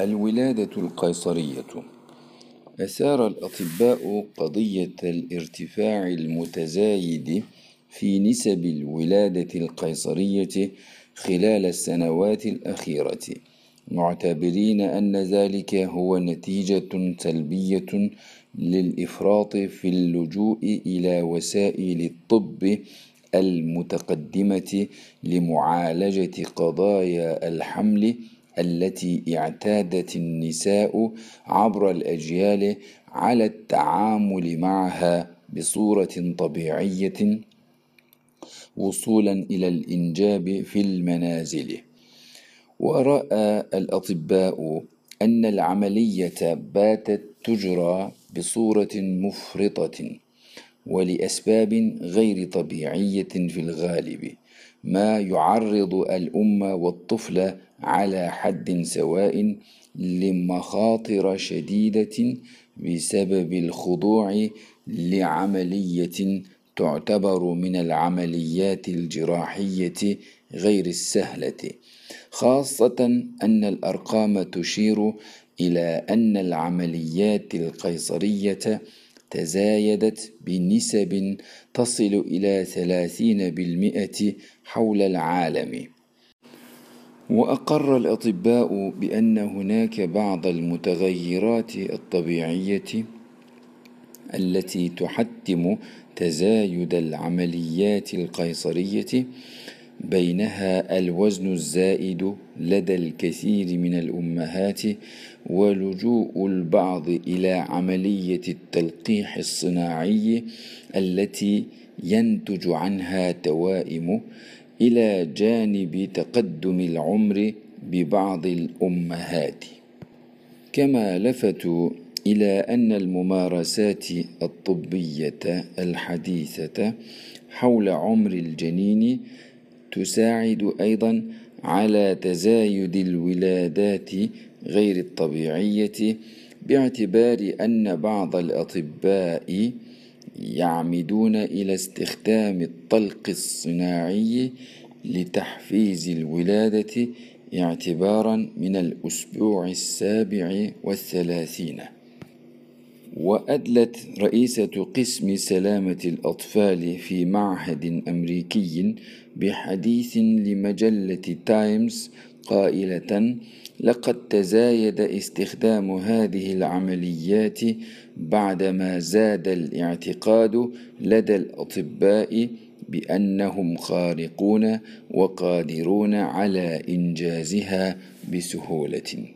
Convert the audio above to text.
الولادة القيصرية. أثار الأطباء قضية الارتفاع المتزايد في نسب الولادة القيصرية خلال السنوات الأخيرة معتبرين أن ذلك هو نتيجة سلبية للإفراط في اللجوء إلى وسائل الطب المتقدمة لمعالجة قضايا الحمل التي اعتادت النساء عبر الأجيال على التعامل معها بصورة طبيعية وصولا إلى الإنجاب في المنازل. ورأى الأطباء أن العملية باتت تجرى بصورة مفرطة ولأسباب غير طبيعية في الغالب. ما يعرض الأم والطفل على حد سواء لمخاطر شديدة بسبب الخضوع لعملية تعتبر من العمليات الجراحية غير السهلة. خاصة أن الأرقام تشير إلى أن العمليات القيصرية تزايدت بنسب تصل إلى ثلاثين بالمئة حول العالم. وأقر الأطباء بأن هناك بعض المتغيرات الطبيعية التي تحتم تزايد العمليات القيصرية بينها الوزن الزائد لدى الكثير من الأمهات ولجوء البعض إلى عملية التلقيح الصناعي التي ينتج عنها توائم إلى جانب تقدم العمر ببعض الأمهات. كما لفتوا إلى أن الممارسات الطبية الحديثة حول عمر الجنين تساعد أيضا على تزايد الولادات غير الطبيعية باعتبار أن بعض الأطباء يعمدون إلى استخدام الطلق الصناعي لتحفيز الولادة اعتبارا من الأسبوع السابع والثلاثين. وأدلت رئيسة قسم سلامة الأطفال في معهد أمريكي بحديث لمجلة تايمز قائلة لقد تزايد استخدام هذه العمليات بعدما زاد الاعتقاد لدى الأطباء بأنهم خارقون وقادرون على إنجازها بسهولة.